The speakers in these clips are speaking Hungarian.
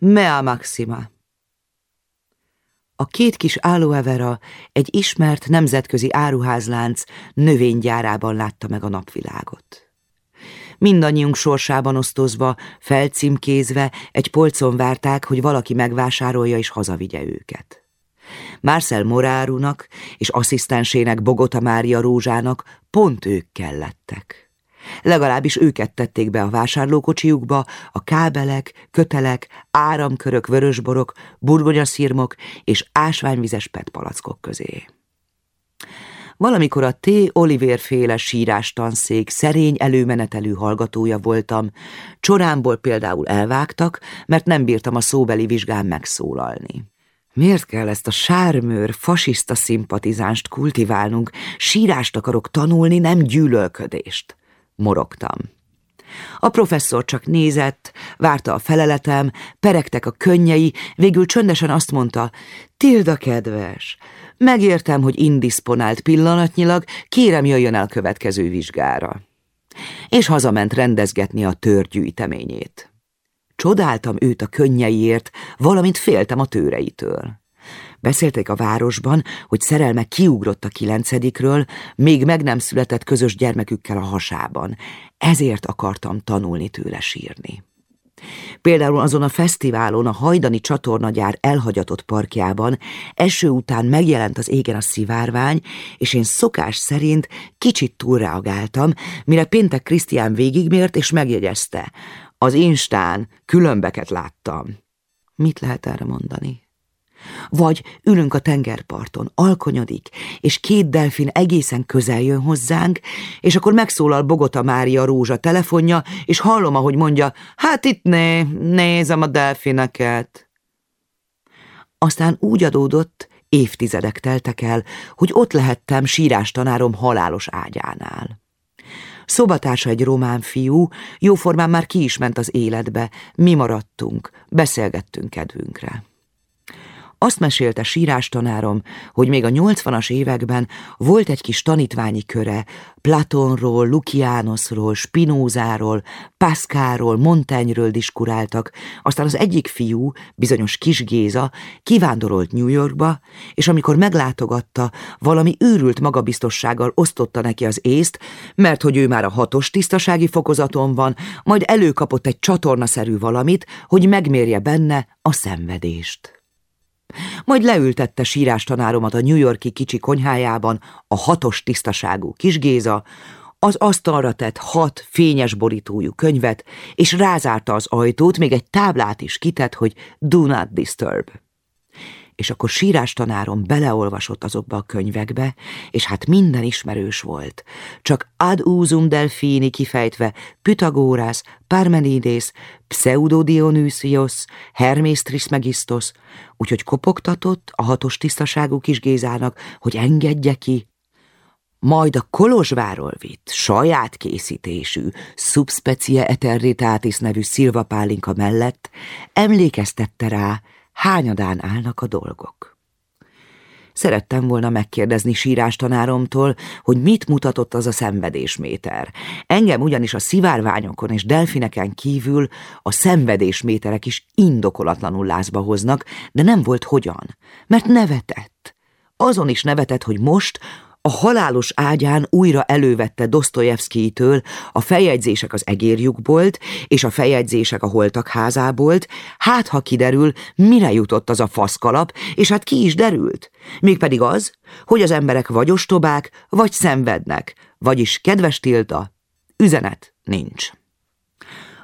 Mea maxima. A két kis aloe egy ismert nemzetközi áruházlánc növénygyárában látta meg a napvilágot. Mindannyiunk sorsában osztozva, felcímkézve, egy polcon várták, hogy valaki megvásárolja és hazavigye őket. Marcel Morárunak és asszisztensének Bogota Mária Rózsának pont ők kellettek. Legalábbis őket tették be a vásárlókocsiukba, a kábelek, kötelek, áramkörök, vörösborok, burgonyaszírmok és ásványvizes petpalackok közé. Valamikor a T. Oliver féle sírástanszék szerény előmenetelű hallgatója voltam, csorámból például elvágtak, mert nem bírtam a szóbeli vizsgán megszólalni. Miért kell ezt a sármőr, fasiszta szimpatizánst kultiválnunk? Sírást akarok tanulni, nem gyűlölködést morogtam. A professzor csak nézett, várta a feleletem, peregtek a könnyei, végül csöndesen azt mondta, Tilda kedves, megértem, hogy indisponált pillanatnyilag, kérem jöjjön el következő vizsgára. És hazament rendezgetni a törgyűjteményét. Csodáltam őt a könnyeiért, valamint féltem a tőreitől. Beszélték a városban, hogy szerelme kiugrott a kilencedikről, még meg nem született közös gyermekükkel a hasában. Ezért akartam tanulni tőle sírni. Például azon a fesztiválon a hajdani csatornagyár elhagyatott parkjában eső után megjelent az égen a szivárvány, és én szokás szerint kicsit túlreagáltam, mire péntek Krisztián végigmért és megjegyezte. Az Instán különbeket láttam. Mit lehet erre mondani? Vagy ülünk a tengerparton, alkonyodik, és két delfin egészen közel jön hozzánk, és akkor megszólal Bogota Mária Rózsa telefonja, és hallom, ahogy mondja, hát itt né, nézem a delfineket. Aztán úgy adódott, évtizedek teltek el, hogy ott lehettem sírás tanárom halálos ágyánál. Szobatársa egy román fiú, jóformán már ki is ment az életbe, mi maradtunk, beszélgettünk kedvünkre. Azt mesélte sírástanárom, hogy még a 80-as években volt egy kis tanítványi köre, Platonról, Lukiánoszról, Spinózáról, Pascalról, Montaigneről diskuráltak, aztán az egyik fiú, bizonyos kis Géza, kivándorolt New Yorkba, és amikor meglátogatta, valami őrült magabiztossággal osztotta neki az észt, mert hogy ő már a hatos tisztasági fokozaton van, majd előkapott egy csatornaszerű valamit, hogy megmérje benne a szenvedést. Majd leültette sírástanáromat a New Yorki kicsi konyhájában a hatos tisztaságú kis Géza, az asztalra tett hat fényes borítójú könyvet, és rázárta az ajtót, még egy táblát is kitett, hogy do not disturb és akkor sírás tanárom beleolvasott azokba a könyvekbe, és hát minden ismerős volt. Csak ad usum delfini kifejtve Pythagoras, Parmenides, Pseudo Dionysios, Hermes Trismegistos, úgyhogy kopogtatott a hatos tisztaságú kis Gézának, hogy engedje ki, majd a Kolozsváról vitt, saját készítésű, Subspecie Eternitatis nevű szilvapálinka mellett emlékeztette rá, hányadán állnak a dolgok. Szerettem volna megkérdezni sírás tanáromtól, hogy mit mutatott az a szenvedésméter. Engem ugyanis a szivárványokon és delfineken kívül a szenvedésméterek is indokolatlanul lázba hoznak, de nem volt hogyan, mert nevetett. Azon is nevetett, hogy most a halálos ágyán újra elővette Dostoyevskijtől a feljegyzések az egérjukbolt és a feljegyzések a holtak házábolt, hát ha kiderül, mire jutott az a faszkalap, és hát ki is derült. Mégpedig az, hogy az emberek vagy ostobák, vagy szenvednek, vagyis kedves Tilta, üzenet nincs.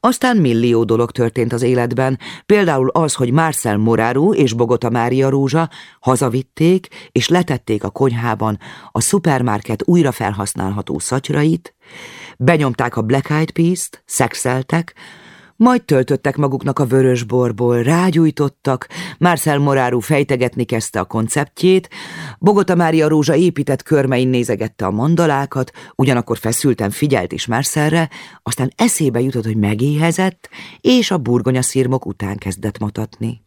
Aztán millió dolog történt az életben, például az, hogy Marcel Moráru és Bogota Mária Rózsa hazavitték és letették a konyhában a szupermarket újra felhasználható szatyrait, benyomták a Black Eyed Peas-t, szexeltek, majd töltöttek maguknak a vörös borból, rágyújtottak, Marcel Moráru fejtegetni kezdte a konceptjét, Bogota Mária Rózsa épített körmein nézegette a mandalákat, ugyanakkor feszülten figyelt is Marcelre, aztán eszébe jutott, hogy megéhezett, és a burgonyaszírmok után kezdett mutatni.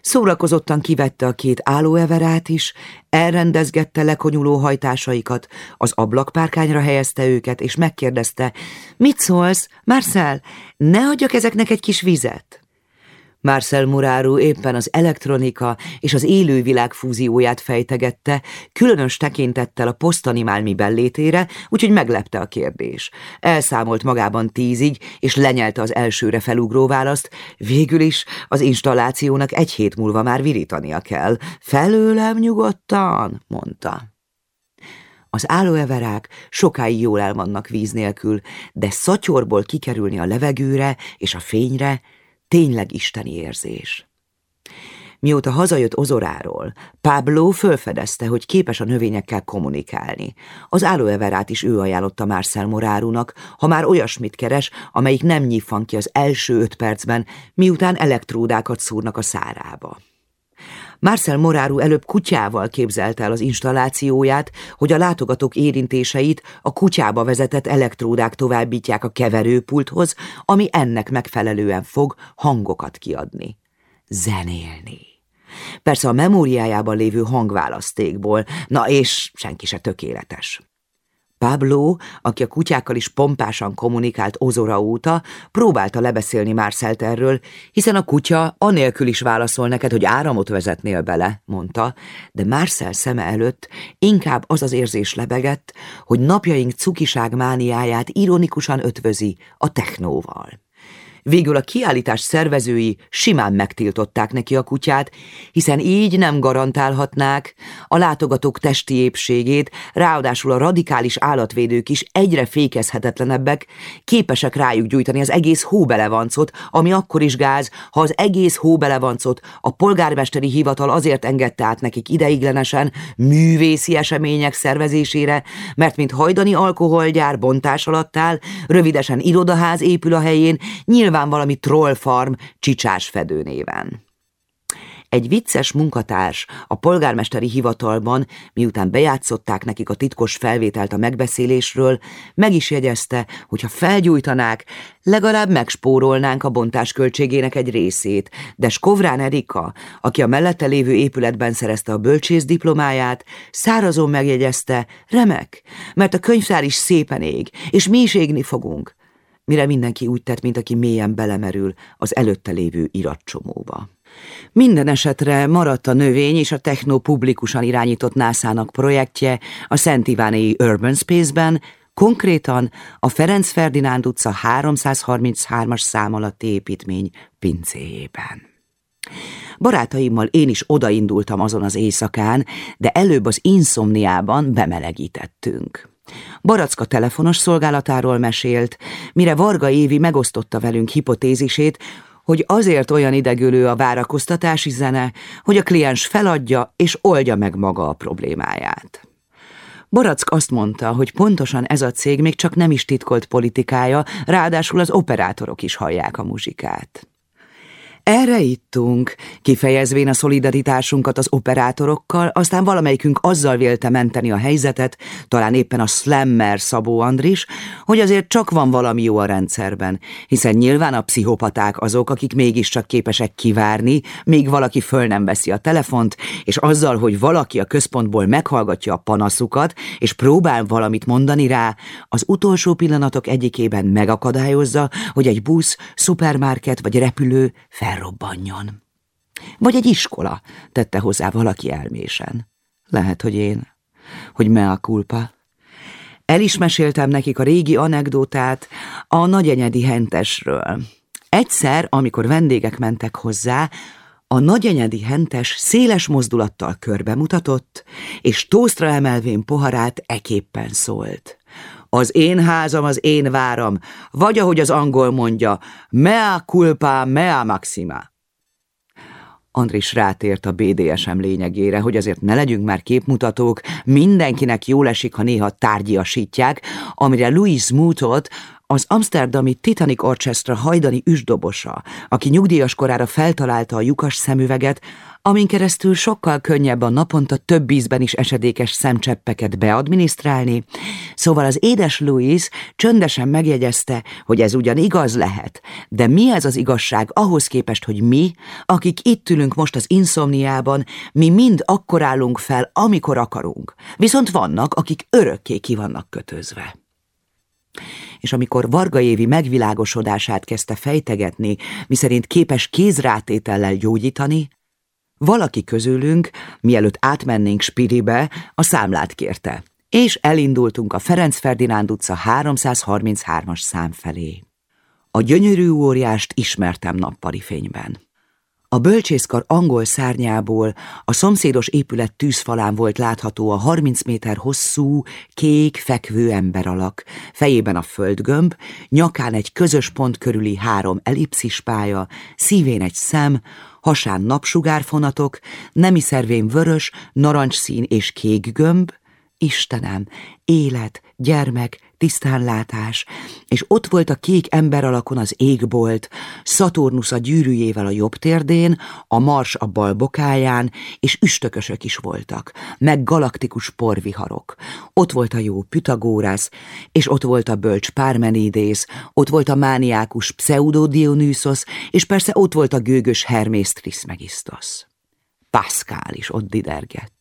Szórakozottan kivette a két állóeverát is, elrendezgette lekonyuló hajtásaikat, az ablakpárkányra helyezte őket, és megkérdezte, mit szólsz, Marcel, ne adjak ezeknek egy kis vizet? Marcel Muraro éppen az elektronika és az élővilág fúzióját fejtegette, különös tekintettel a posztanimál mi bellétére, úgyhogy meglepte a kérdés. Elszámolt magában tízig, és lenyelte az elsőre felugró választ, végül is az installációnak egy hét múlva már virítania kell. Felőlem nyugodtan, mondta. Az állóeverák sokáig jól el vannak víz nélkül, de szatyorból kikerülni a levegőre és a fényre tényleg isteni érzés. Mióta hazajött Ozoráról, Pablo fölfedezte, hogy képes a növényekkel kommunikálni. Az állóeverát is ő ajánlotta Marcel Morárunak, ha már olyasmit keres, amelyik nem nyífan ki az első öt percben, miután elektródákat szúrnak a szárába. Marcel Moráru előbb kutyával képzelte el az installációját, hogy a látogatók érintéseit a kutyába vezetett elektródák továbbítják a keverőpulthoz, ami ennek megfelelően fog hangokat kiadni. Zenélni. Persze a memóriájában lévő hangválasztékból, na és senki se tökéletes. Pablo, aki a kutyákkal is pompásan kommunikált Ozora óta, próbálta lebeszélni Marcelt erről, hiszen a kutya anélkül is válaszol neked, hogy áramot vezetnél bele, mondta, de Marcel szeme előtt inkább az az érzés lebegett, hogy napjaink cukiság mániáját ironikusan ötvözi a technóval. Végül a kiállítás szervezői simán megtiltották neki a kutyát, hiszen így nem garantálhatnák a látogatók testi épségét, ráadásul a radikális állatvédők is egyre fékezhetetlenebbek, képesek rájuk gyújtani az egész hóbelevancot, ami akkor is gáz, ha az egész hóbelevancot a polgármesteri hivatal azért engedte át nekik ideiglenesen művészi események szervezésére, mert mint hajdani alkoholgyár bontás alatt áll, rövidesen irodaház épül a helyén, nyilván nyilván valami trollfarm csicsás fedőnéven. Egy vicces munkatárs a polgármesteri hivatalban, miután bejátszották nekik a titkos felvételt a megbeszélésről, meg is jegyezte, hogy ha felgyújtanák, legalább megspórolnánk a bontás költségének egy részét, de Skovrán Erika, aki a mellette lévő épületben szerezte a bölcsész diplomáját, szárazon megjegyezte, remek, mert a könyvtár is szépen ég, és mi is égni fogunk mire mindenki úgy tett, mint aki mélyen belemerül az előtte lévő iratcsomóba. Minden esetre maradt a növény és a techno publikusan irányított NASA-nak projektje a Szent Ivánéi Urban Space-ben, konkrétan a Ferenc Ferdinánd utca 333-as szám alatti építmény pincéjében. Barátaimmal én is odaindultam azon az éjszakán, de előbb az inszomniában bemelegítettünk. Baracka telefonos szolgálatáról mesélt, mire Varga Évi megosztotta velünk hipotézisét, hogy azért olyan idegülő a várakoztatási zene, hogy a kliens feladja és oldja meg maga a problémáját. Barack azt mondta, hogy pontosan ez a cég még csak nem is titkolt politikája, ráadásul az operátorok is hallják a muzsikát. Erre ittunk, kifejezvén a szolidaritásunkat az operátorokkal, aztán valamelyikünk azzal vélte menteni a helyzetet, talán éppen a Slammer Szabó Andris, hogy azért csak van valami jó a rendszerben, hiszen nyilván a pszichopaták azok, akik mégiscsak képesek kivárni, még valaki föl nem veszi a telefont, és azzal, hogy valaki a központból meghallgatja a panaszukat, és próbál valamit mondani rá, az utolsó pillanatok egyikében megakadályozza, hogy egy busz, szupermarket vagy repülő fel felrobbanjon. Vagy egy iskola, tette hozzá valaki elmésen. Lehet, hogy én. Hogy mea culpa. El is meséltem nekik a régi anekdótát a nagyenyedi hentesről. Egyszer, amikor vendégek mentek hozzá, a nagyenyedi hentes széles mozdulattal körbe mutatott, és tóztra emelvén poharát eképpen szólt. Az én házam, az én váram, vagy ahogy az angol mondja, mea culpa, mea maxima. Andris rátért a BDSM lényegére, hogy azért ne legyünk már képmutatók, mindenkinek jól esik, ha néha tárgyiasítják, amire Louis Mutot, az Amsterdami Titanic Orchestra hajdani üsdobosa, aki nyugdíjas korára feltalálta a lyukas szemüveget, amin keresztül sokkal könnyebb a naponta több ízben is esedékes szemcseppeket beadminisztrálni, szóval az édes Louis csöndesen megjegyezte, hogy ez ugyan igaz lehet, de mi ez az igazság ahhoz képest, hogy mi, akik itt ülünk most az inszomniában, mi mind akkor állunk fel, amikor akarunk, viszont vannak, akik örökké ki vannak kötözve. És amikor Varga Évi megvilágosodását kezdte fejtegetni, miszerint képes kézrátétellel gyógyítani, valaki közülünk, mielőtt átmennénk Spiribe, a számlát kérte, és elindultunk a Ferenc Ferdinánd utca 333-as szám felé. A gyönyörű óriást ismertem nappali fényben. A bölcsészkar angol szárnyából a szomszédos épület tűzfalán volt látható a 30 méter hosszú, kék, fekvő emberalak, fejében a földgömb, nyakán egy közös pont körüli három ellipszis pálya, szívén egy szem, hasán napsugárfonatok, nemi szervén vörös, narancsszín és kék gömb, Istenem, élet, gyermek, tisztánlátás, és ott volt a kék ember alakon az égbolt, Szaturnusz a gyűrűjével a jobb térdén, a Mars a bal bokáján, és üstökösök is voltak, meg galaktikus porviharok. Ott volt a jó Pythagórász, és ott volt a bölcs Pármenidész, ott volt a mániákus Pseudodionysos, és persze ott volt a gőgös Hermész Trismegistos. Pascal is ott didergett.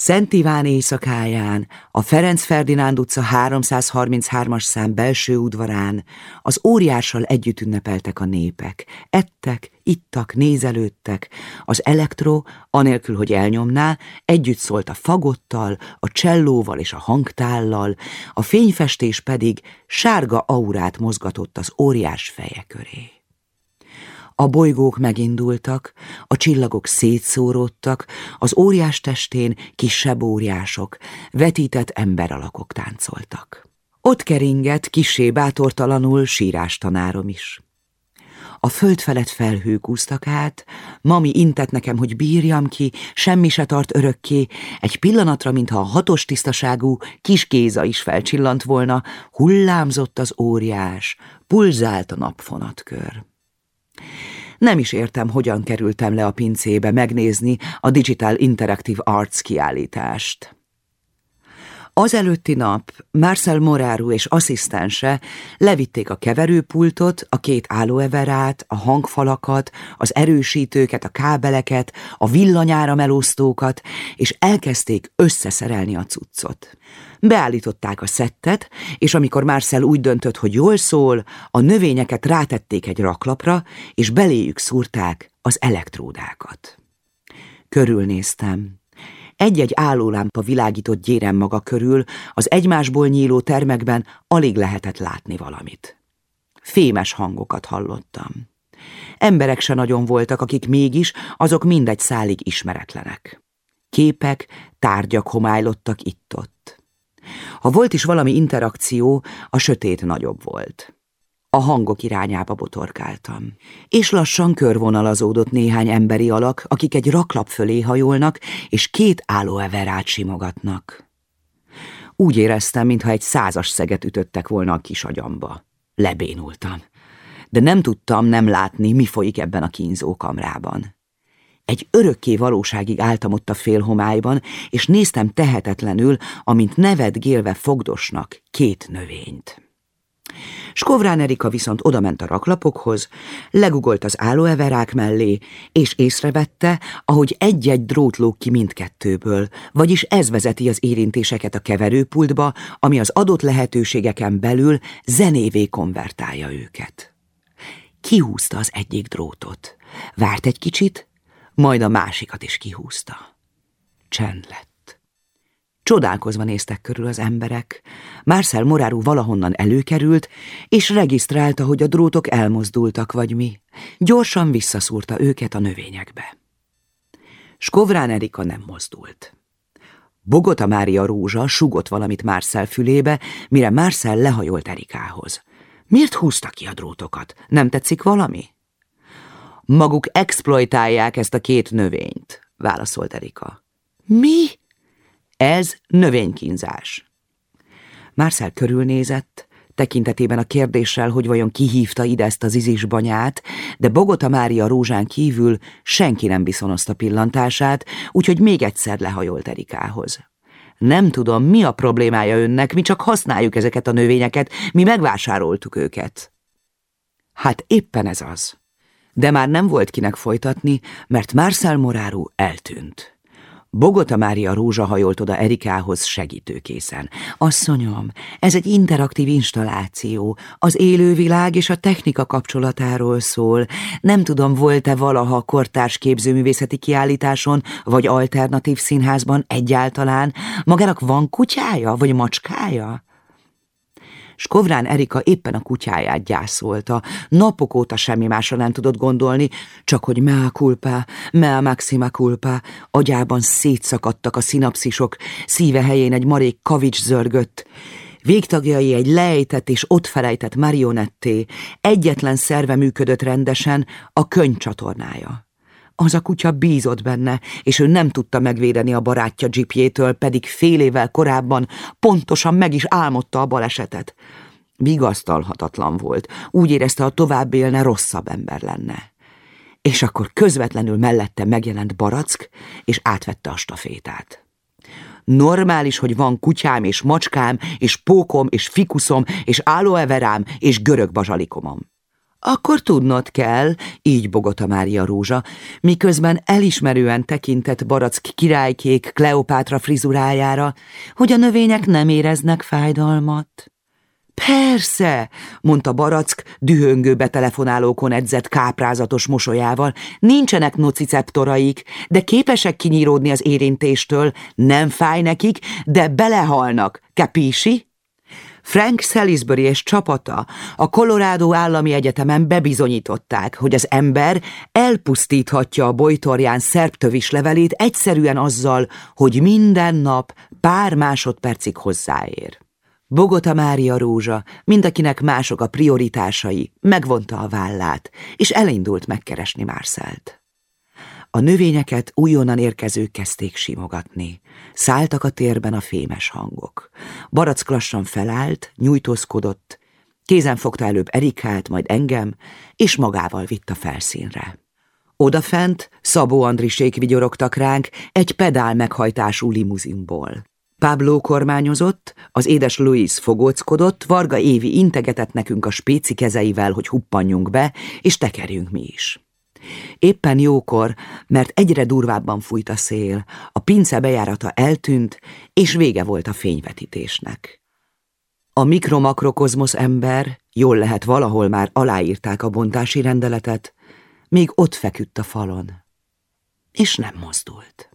Szent Iván éjszakáján, a Ferenc Ferdinánd utca 333-as szám belső udvarán az óriással együtt ünnepeltek a népek. Ettek, ittak, nézelődtek. Az elektro, anélkül, hogy elnyomná, együtt szólt a fagottal, a csellóval és a hangtállal, a fényfestés pedig sárga aurát mozgatott az óriás feje köré. A bolygók megindultak, a csillagok szétszóródtak, az óriás testén kisebb óriások, vetített emberalakok táncoltak. Ott keringett kisé bátortalanul sírás tanárom is. A föld felett felhők úztak át, mami intett nekem, hogy bírjam ki, semmi se tart örökké, egy pillanatra, mintha a hatos tisztaságú kis kéza is felcsillant volna, hullámzott az óriás, pulzált a napfonatkör. Nem is értem, hogyan kerültem le a pincébe megnézni a Digital Interactive Arts kiállítást. Az előtti nap Marcel Moráru és asszisztense levitték a keverőpultot, a két állóeverát, a hangfalakat, az erősítőket, a kábeleket, a villanyára melóztókat, és elkezdték összeszerelni a cuccot. Beállították a szettet, és amikor Marcel úgy döntött, hogy jól szól, a növényeket rátették egy raklapra, és beléjük szúrták az elektródákat. Körülnéztem. Egy-egy állólámpa világított gyérem maga körül, az egymásból nyíló termekben alig lehetett látni valamit. Fémes hangokat hallottam. Emberek se nagyon voltak, akik mégis, azok mindegy szálig ismeretlenek. Képek, tárgyak homálylottak itt-ott. Ha volt is valami interakció, a sötét nagyobb volt. A hangok irányába botorkáltam. És lassan körvonalazódott néhány emberi alak, akik egy raklap fölé hajolnak, és két állóeverát simogatnak. Úgy éreztem, mintha egy százas szeget ütöttek volna a kis agyamba. Lebénultam. De nem tudtam nem látni, mi folyik ebben a kínzó kamrában. Egy örökké valóságig álltam ott a félhomályban, és néztem tehetetlenül, amint nevetgélve fogdosnak két növényt. Skovrán Erika viszont odament a raklapokhoz, legugolt az állóeverák mellé, és észrevette, ahogy egy-egy drót lóg ki mindkettőből, vagyis ez vezeti az érintéseket a keverőpultba, ami az adott lehetőségeken belül zenévé konvertálja őket. Kihúzta az egyik drótot, várt egy kicsit, majd a másikat is kihúzta. Csend lett. Csodálkozva néztek körül az emberek. Marcel Moráru valahonnan előkerült, és regisztrálta, hogy a drótok elmozdultak, vagy mi. Gyorsan visszaszúrta őket a növényekbe. Skovrán Erika nem mozdult. Bogota Mária Rózsa sugott valamit Marcel fülébe, mire Marcel lehajolt Erikához. Miért húzta ki a drótokat? Nem tetszik valami? Maguk exploitálják ezt a két növényt, válaszolt Erika. Mi? Ez növénykínzás. Marcel körülnézett, tekintetében a kérdéssel, hogy vajon kihívta ide ezt az izisbanyát, de Bogota Mária rózsán kívül senki nem viszonozta pillantását, úgyhogy még egyszer lehajolt Erikához. Nem tudom, mi a problémája önnek, mi csak használjuk ezeket a növényeket, mi megvásároltuk őket. Hát éppen ez az. De már nem volt kinek folytatni, mert Marcel Moráru eltűnt. Bogota Mária Rózsa hajolt oda Erikához segítőkészen. Asszonyom, ez egy interaktív installáció, az élővilág és a technika kapcsolatáról szól. Nem tudom, volt-e valaha kortárs képzőművészeti kiállításon, vagy alternatív színházban egyáltalán? Magának van kutyája, vagy macskája? S Erika éppen a kutyáját gyászolta. Napok óta semmi másra nem tudott gondolni, csak hogy mea culpa, mea maxima culpa, agyában szétszakadtak a szinapszisok, szíve helyén egy marék kavics zörgött. Végtagjai egy lejtett és ott felejtett marionetté, egyetlen szerve működött rendesen, a könycsatornája. Az a kutya bízott benne, és ő nem tudta megvédeni a barátja dzsipjétől, pedig fél évvel korábban pontosan meg is álmodta a balesetet. Vigasztalhatatlan volt, úgy érezte, ha tovább élne, rosszabb ember lenne. És akkor közvetlenül mellette megjelent Barack, és átvette a stafétát. Normális, hogy van kutyám és macskám, és pókom és fikuszom, és állóeverám, és görög bazsalikomom. Akkor tudnod kell, így bogota Mária Rózsa, miközben elismerően tekintett Barack királykék Kleopátra frizurájára, hogy a növények nem éreznek fájdalmat. Persze, mondta Barack dühöngő betelefonálókon edzett káprázatos mosolyával, nincsenek nociceptoraik, de képesek kinyíródni az érintéstől, nem fáj nekik, de belehalnak, kepísi? Frank Salisbury és csapata a Colorado Állami Egyetemen bebizonyították, hogy az ember elpusztíthatja a bojtorján szerptövis levelét egyszerűen azzal, hogy minden nap pár másodpercig hozzáér. Bogota Mária Rózsa, mindakinek mások a prioritásai, megvonta a vállát, és elindult megkeresni Márszelt. A növényeket újonnan érkezők kezdték simogatni. Szálltak a térben a fémes hangok. Barack lassan felállt, nyújtózkodott, kézen fogta előbb Erikát, majd engem, és magával vitt a felszínre. Odafent Szabó Andrisék vigyorogtak ránk egy pedál meghajtású limuzinból. Pablo kormányozott, az édes Louis fogóckodott, Varga Évi integetett nekünk a spéci kezeivel, hogy huppanjunk be, és tekerjünk mi is. Éppen jókor, mert egyre durvábban fújt a szél, a pince bejárata eltűnt, és vége volt a fényvetítésnek. A mikromakrokozmosz ember, jól lehet valahol már aláírták a bontási rendeletet, még ott feküdt a falon, és nem mozdult.